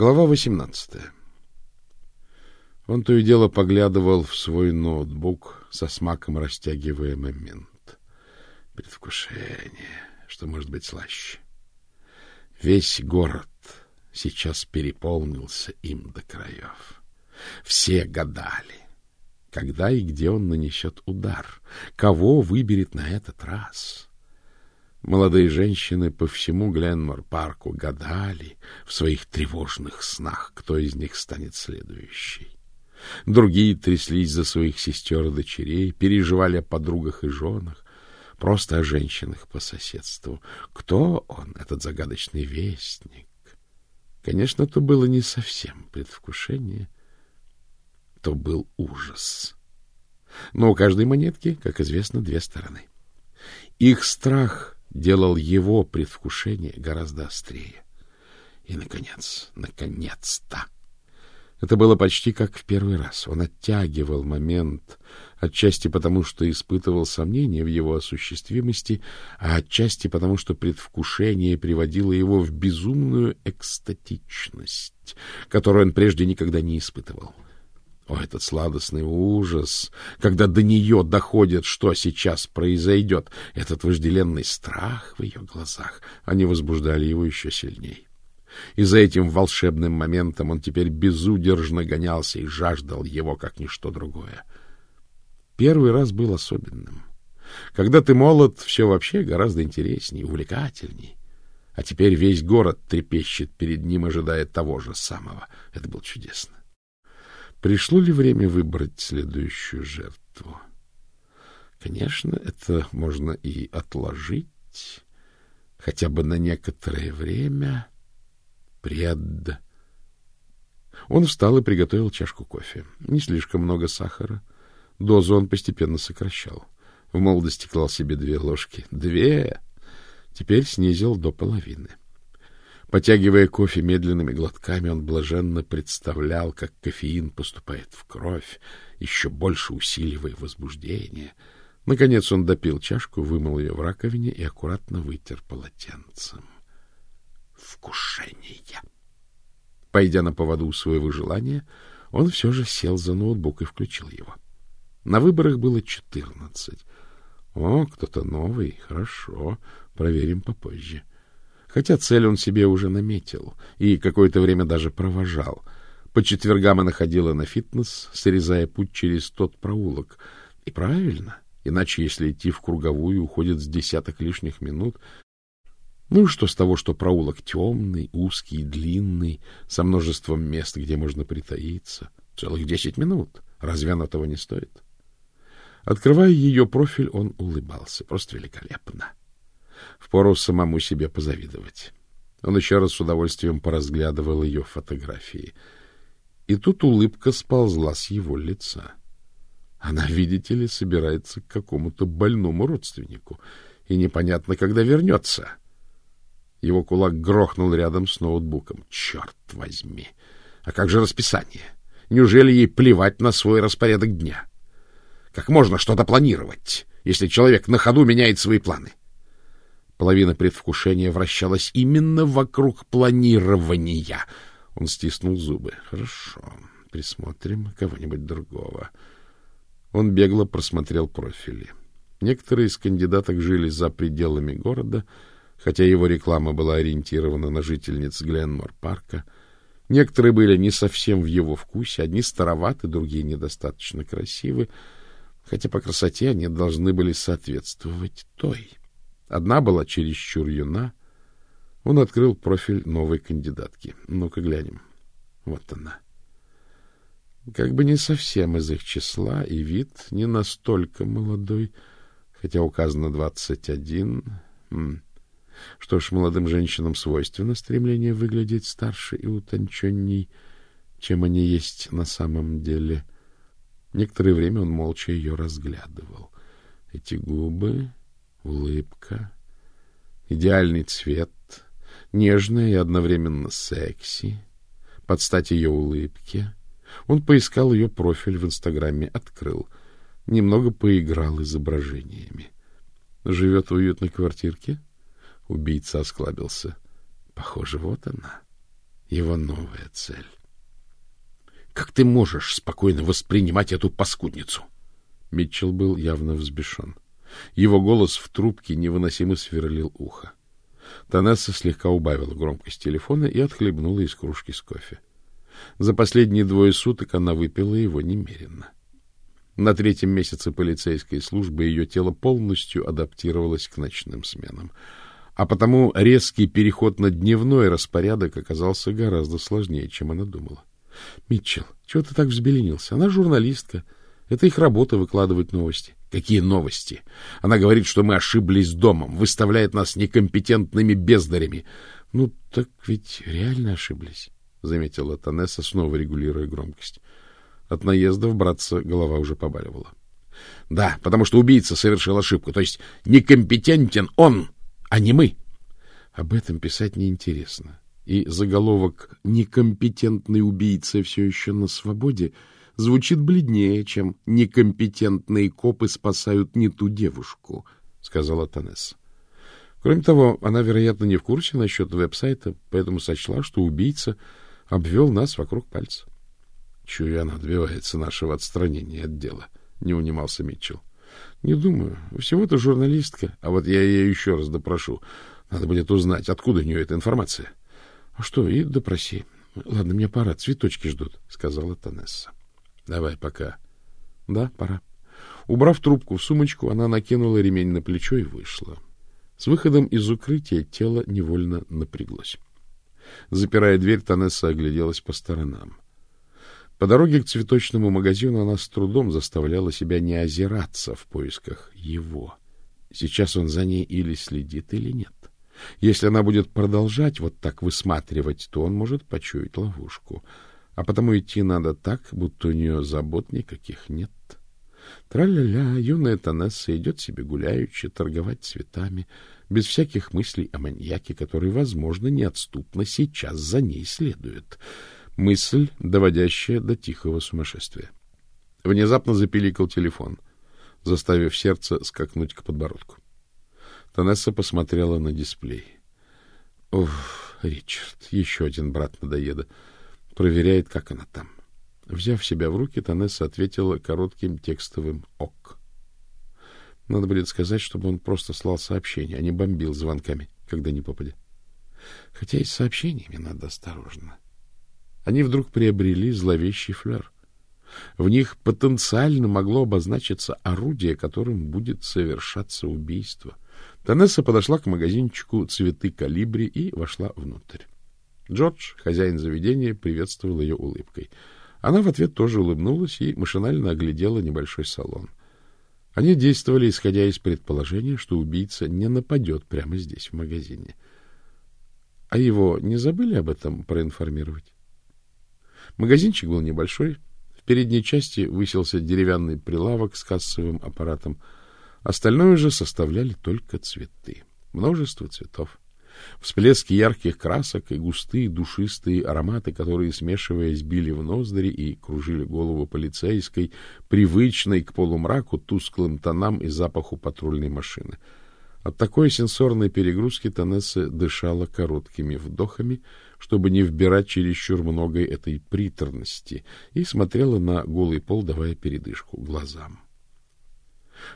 Глава 18. Он то и дело поглядывал в свой ноутбук, со смаком растягивая момент. Предвкушение, что может быть слаще. Весь город сейчас переполнился им до краев. Все гадали, когда и где он нанесет удар, кого выберет на этот раз. Молодые женщины по всему Гленмор-парку гадали в своих тревожных снах, кто из них станет следующей. Другие тряслись за своих сестер и дочерей, переживали о подругах и женах, просто о женщинах по соседству. Кто он, этот загадочный вестник? Конечно, то было не совсем предвкушение, то был ужас. Но у каждой монетки, как известно, две стороны. Их страх делал его предвкушение гораздо острее. И, наконец, наконец-то! Это было почти как в первый раз. Он оттягивал момент, отчасти потому, что испытывал сомнения в его осуществимости, а отчасти потому, что предвкушение приводило его в безумную экстатичность, которую он прежде никогда не испытывал. О, этот сладостный ужас, когда до нее доходит, что сейчас произойдет, этот вожделенный страх в ее глазах, они возбуждали его еще сильней. И за этим волшебным моментом он теперь безудержно гонялся и жаждал его, как ничто другое. Первый раз был особенным. Когда ты молод, все вообще гораздо интереснее, увлекательней. А теперь весь город трепещет перед ним, ожидая того же самого. Это было чудесно. Пришло ли время выбрать следующую жертву? Конечно, это можно и отложить, хотя бы на некоторое время. Пред... Он встал и приготовил чашку кофе. Не слишком много сахара. Дозу он постепенно сокращал. В молодости клал себе две ложки. Две! Теперь снизил до половины. — Потягивая кофе медленными глотками, он блаженно представлял, как кофеин поступает в кровь, еще больше усиливая возбуждение. Наконец он допил чашку, вымыл ее в раковине и аккуратно вытер полотенцем. Вкушение! Пойдя на поводу у своего желания, он все же сел за ноутбук и включил его. На выборах было четырнадцать. О, кто-то новый, хорошо, проверим попозже. — хотя цель он себе уже наметил и какое-то время даже провожал. По четвергам она ходила на фитнес, срезая путь через тот проулок. И правильно, иначе если идти в круговую, уходит с десяток лишних минут. Ну и что с того, что проулок темный, узкий, длинный, со множеством мест, где можно притаиться? Целых десять минут. Разве оно того не стоит? Открывая ее профиль, он улыбался. Просто великолепно. Впору самому себе позавидовать. Он еще раз с удовольствием поразглядывал ее фотографии. И тут улыбка сползла с его лица. Она, видите ли, собирается к какому-то больному родственнику, и непонятно, когда вернется. Его кулак грохнул рядом с ноутбуком. Черт возьми! А как же расписание? Неужели ей плевать на свой распорядок дня? Как можно что-то планировать, если человек на ходу меняет свои планы? Половина предвкушения вращалась именно вокруг планирования. Он стиснул зубы. Хорошо, присмотрим кого-нибудь другого. Он бегло просмотрел профили. Некоторые из кандидаток жили за пределами города, хотя его реклама была ориентирована на жительниц Гленмор-парка. Некоторые были не совсем в его вкусе, одни староваты, другие недостаточно красивы, хотя по красоте они должны были соответствовать той. Одна была чересчур юна. Он открыл профиль новой кандидатки. Ну-ка глянем. Вот она. Как бы не совсем из их числа, и вид не настолько молодой, хотя указано двадцать один. Что ж, молодым женщинам свойственно стремление выглядеть старше и утонченней, чем они есть на самом деле. Некоторое время он молча ее разглядывал. Эти губы, улыбка, идеальный цвет, нежная и одновременно секси, под стать ее улыбке. Он поискал ее профиль в Инстаграме, открыл, немного поиграл изображениями. Живет в уютной квартирке? Убийца осклабился. Похоже, вот она. его новая цель. Как ты можешь спокойно воспринимать эту паскудницу? Митчелл был явно взбешен. Его голос в трубке невыносимо сверлил ухо. Танесса слегка убавила громкость телефона и отхлебнула из кружки с кофе. За последние двое суток она выпила его немеренно. На третьем месяце полицейской службы ее тело полностью адаптировалось к ночным сменам, а потому резкий переход на дневной распорядок оказался гораздо сложнее, чем она думала. Митчелл, чего ты так взбеленился? Она журналистка. Это их работа выкладывать новости. Какие новости? Она говорит, что мы ошиблись домом, выставляет нас некомпетентными бездарями. Ну, так ведь реально ошиблись, заметила Танесса, снова регулируя громкость. От наездов братца голова уже побаливала. Да, потому что убийца совершил ошибку, то есть некомпетентен он, а не мы. Об этом писать неинтересно и заголовок «Некомпетентный убийца все еще на свободе» звучит бледнее, чем «Некомпетентные копы спасают не ту девушку», — сказала Танесса. Кроме того, она, вероятно, не в курсе насчет веб-сайта, поэтому сочла, что убийца обвел нас вокруг пальца. Чую, она добивается нашего отстранения от дела, — не унимался Митчелл. — Не думаю. Всего-то журналистка. А вот я ее еще раз допрошу. Надо будет узнать, откуда у нее эта информация. — А что, и допроси. — Ладно, мне пора, цветочки ждут, — сказала Танесса. — Давай, пока. — Да, пора. Убрав трубку в сумочку, она накинула ремень на плечо и вышла. С выходом из укрытия тело невольно напряглось. Запирая дверь, Танесса огляделась по сторонам. По дороге к цветочному магазину она с трудом заставляла себя не озираться в поисках его. Сейчас он за ней или следит, или нет. Если она будет продолжать вот так высматривать, то он может почуять ловушку. А потому идти надо так, будто у нее забот никаких нет. Тра-ля-ля, юная Танесса идет себе гуляючи, торговать цветами, без всяких мыслей о маньяке, который, возможно, неотступно сейчас за ней следует. Мысль, доводящая до тихого сумасшествия. Внезапно запиликал телефон, заставив сердце скакнуть к подбородку. Танесса посмотрела на дисплей. Уф, Ричард, еще один брат надоеда. Проверяет, как она там. Взяв себя в руки, Танесса ответила коротким текстовым «ок». Надо будет сказать, чтобы он просто слал сообщение, а не бомбил звонками, когда не попадя. Хотя и с сообщениями надо осторожно. Они вдруг приобрели зловещий флер. В них потенциально могло обозначиться орудие, которым будет совершаться убийство — Танесса подошла к магазинчику «Цветы калибри» и вошла внутрь. Джордж, хозяин заведения, приветствовал ее улыбкой. Она в ответ тоже улыбнулась и машинально оглядела небольшой салон. Они действовали, исходя из предположения, что убийца не нападет прямо здесь, в магазине. А его не забыли об этом проинформировать? Магазинчик был небольшой. В передней части высился деревянный прилавок с кассовым аппаратом — Остальное же составляли только цветы. Множество цветов. Всплески ярких красок и густые душистые ароматы, которые, смешиваясь, били в ноздри и кружили голову полицейской, привычной к полумраку, тусклым тонам и запаху патрульной машины. От такой сенсорной перегрузки Танесса дышала короткими вдохами, чтобы не вбирать чересчур много этой приторности, и смотрела на голый пол, давая передышку глазам.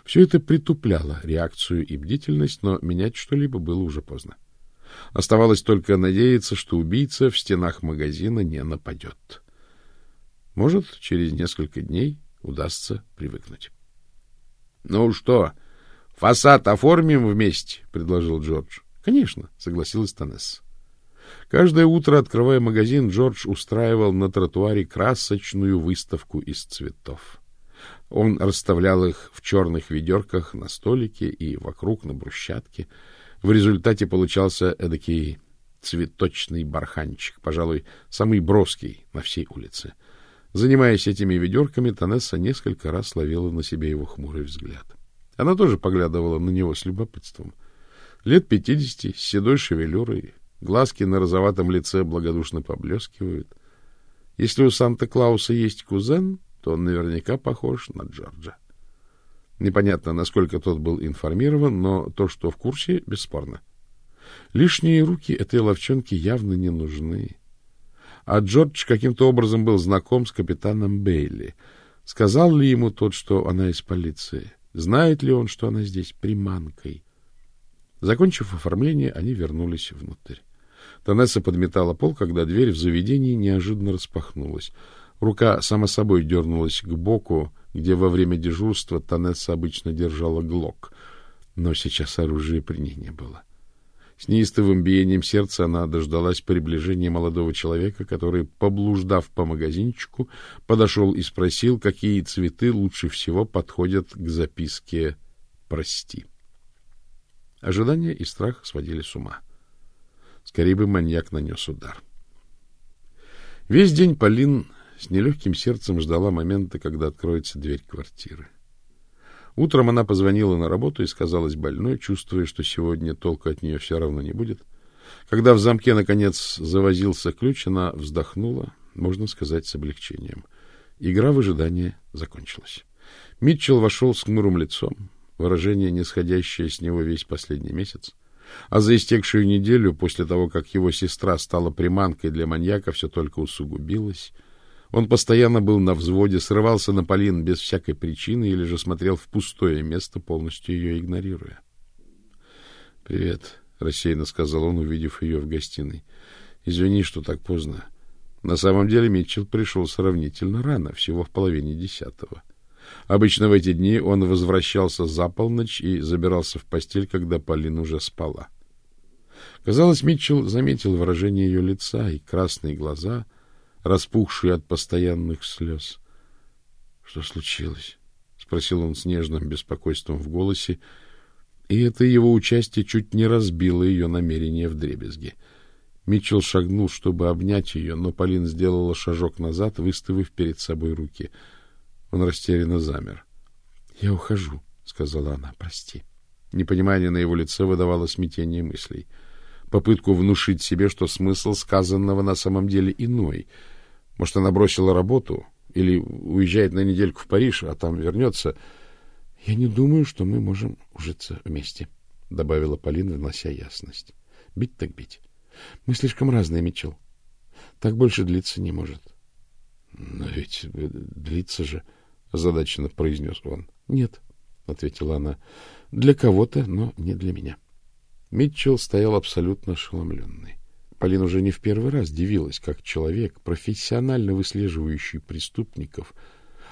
Все это притупляло реакцию и бдительность, но менять что-либо было уже поздно. Оставалось только надеяться, что убийца в стенах магазина не нападет. Может, через несколько дней удастся привыкнуть. — Ну что, фасад оформим вместе? — предложил Джордж. — Конечно, — согласилась Танесса. Каждое утро, открывая магазин, Джордж устраивал на тротуаре красочную выставку из цветов. Он расставлял их в черных ведерках на столике и вокруг на брусчатке. В результате получался эдакий цветочный барханчик, пожалуй, самый броский на всей улице. Занимаясь этими ведерками, Танесса несколько раз ловила на себе его хмурый взгляд. Она тоже поглядывала на него с любопытством. Лет пятидесяти, с седой шевелюрой, глазки на розоватом лице благодушно поблескивают. Если у Санта-Клауса есть кузен, то он наверняка похож на Джорджа. Непонятно, насколько тот был информирован, но то, что в курсе, бесспорно. Лишние руки этой ловчонки явно не нужны. а Джордж каким-то образом был знаком с капитаном Бейли. Сказал ли ему тот, что она из полиции? Знает ли он, что она здесь приманкой? Закончив оформление, они вернулись внутрь. Танесса подметала пол, когда дверь в заведении неожиданно распахнулась. Рука сама собой дернулась к боку, где во время дежурства Танесса обычно держала глок, но сейчас оружия при ней не было. С неистовым биением сердца она дождалась приближения молодого человека, который, поблуждав по магазинчику, подошел и спросил, какие цветы лучше всего подходят к записке «Прости». Ожидание и страх сводили с ума. Скорее бы маньяк нанес удар. Весь день Полин с нелегким сердцем ждала момента, когда откроется дверь квартиры. Утром она позвонила на работу и сказалась больной, чувствуя, что сегодня толку от нее все равно не будет. Когда в замке, наконец, завозился ключ, она вздохнула, можно сказать, с облегчением. Игра в ожидание закончилась. Митчелл вошел с хмурым лицом выражение, нисходящее с него весь последний месяц, а за истекшую неделю, после того, как его сестра стала приманкой для маньяка, все только усугубилось. Он постоянно был на взводе, срывался на Полин без всякой причины или же смотрел в пустое место, полностью ее игнорируя. — Привет, — рассеянно сказал он, увидев ее в гостиной. — Извини, что так поздно. На самом деле Митчелл пришел сравнительно рано, всего в половине десятого. Обычно в эти дни он возвращался за полночь и забирался в постель, когда Полин уже спала. Казалось, Митчелл заметил выражение ее лица и красные глаза, распухшие от постоянных слез. — Что случилось? — спросил он с нежным беспокойством в голосе, и это его участие чуть не разбило ее намерение в дребезги. Митчелл шагнул, чтобы обнять ее, но Полин сделала шажок назад, выставив перед собой руки — он растерянно замер. — Я ухожу, — сказала она. — Прости. Непонимание на его лице выдавало смятение мыслей. Попытку внушить себе, что смысл сказанного на самом деле иной. Может, она бросила работу или уезжает на недельку в Париж, а там вернется. — Я не думаю, что мы можем ужиться вместе, — добавила Полина, внося ясность. — Бить так бить. Мы слишком разные, Митчелл. Так больше длиться не может. — Но ведь длится же озадаченно произнес он. Нет, ответила она. Для кого-то, но не для меня. Митчелл стоял абсолютно ошеломленный. Полина уже не в первый раз дивилась, как человек, профессионально выслеживающий преступников,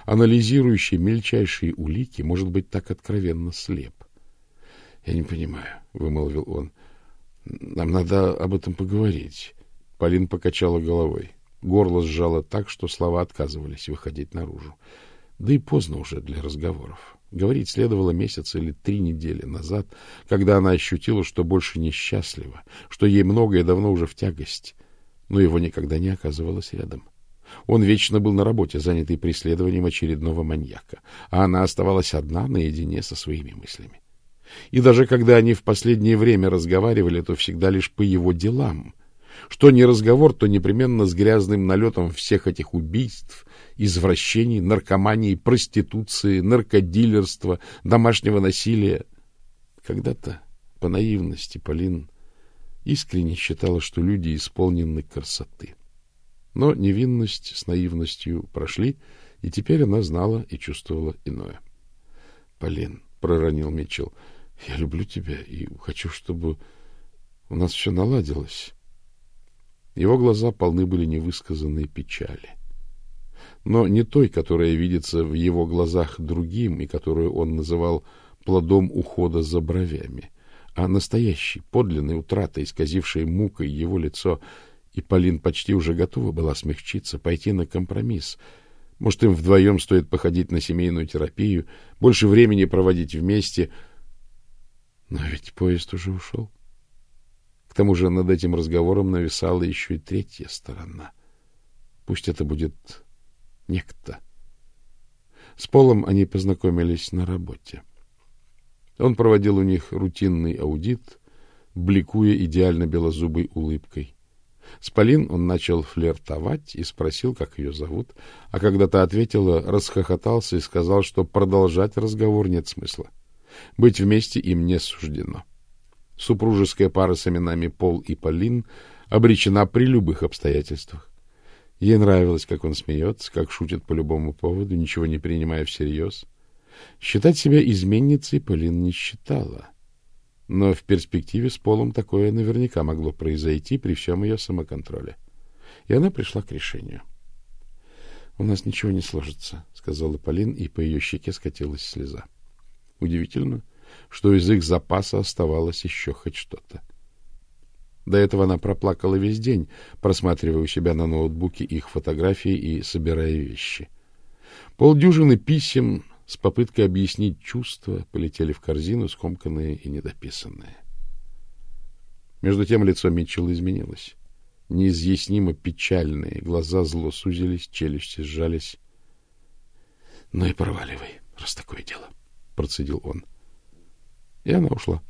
анализирующий мельчайшие улики, может быть так откровенно слеп. — Я не понимаю, — вымолвил он. — Нам надо об этом поговорить. Полин покачала головой. Горло сжало так, что слова отказывались выходить наружу. Да и поздно уже для разговоров. Говорить следовало месяц или три недели назад, когда она ощутила, что больше несчастлива, что ей многое давно уже в тягость, но его никогда не оказывалось рядом. Он вечно был на работе, занятый преследованием очередного маньяка, а она оставалась одна наедине со своими мыслями. И даже когда они в последнее время разговаривали, то всегда лишь по его делам. Что не разговор, то непременно с грязным налетом всех этих убийств, извращений, наркомании, проституции, наркодилерства, домашнего насилия. Когда-то, по наивности, Полин искренне считала, что люди исполнены красоты. Но невинность с наивностью прошли, и теперь она знала и чувствовала иное. — Полин, — проронил Митчелл, — я люблю тебя и хочу, чтобы у нас все наладилось. Его глаза полны были невысказанной печали но не той, которая видится в его глазах другим и которую он называл плодом ухода за бровями, а настоящей, подлинной утратой, исказившей мукой его лицо, и Полин почти уже готова была смягчиться, пойти на компромисс. Может, им вдвоем стоит походить на семейную терапию, больше времени проводить вместе. Но ведь поезд уже ушел. К тому же над этим разговором нависала еще и третья сторона. Пусть это будет некто. С Полом они познакомились на работе. Он проводил у них рутинный аудит, бликуя идеально белозубой улыбкой. С Полин он начал флиртовать и спросил, как ее зовут, а когда та ответила, расхохотался и сказал, что продолжать разговор нет смысла. Быть вместе им не суждено. Супружеская пара с именами Пол и Полин обречена при любых обстоятельствах. Ей нравилось, как он смеется, как шутит по любому поводу, ничего не принимая всерьез. Считать себя изменницей Полин не считала. Но в перспективе с Полом такое наверняка могло произойти при всем ее самоконтроле. И она пришла к решению. — У нас ничего не сложится, — сказала Полин, и по ее щеке скатилась слеза. Удивительно, что из их запаса оставалось еще хоть что-то. До этого она проплакала весь день, просматривая у себя на ноутбуке их фотографии и собирая вещи. Полдюжины писем с попыткой объяснить чувства полетели в корзину, скомканные и недописанные. Между тем лицо Митчелла изменилось. Неизъяснимо печальные, глаза зло сузились, челюсти сжались. — Ну и проваливай, раз такое дело, — процедил он. И она ушла.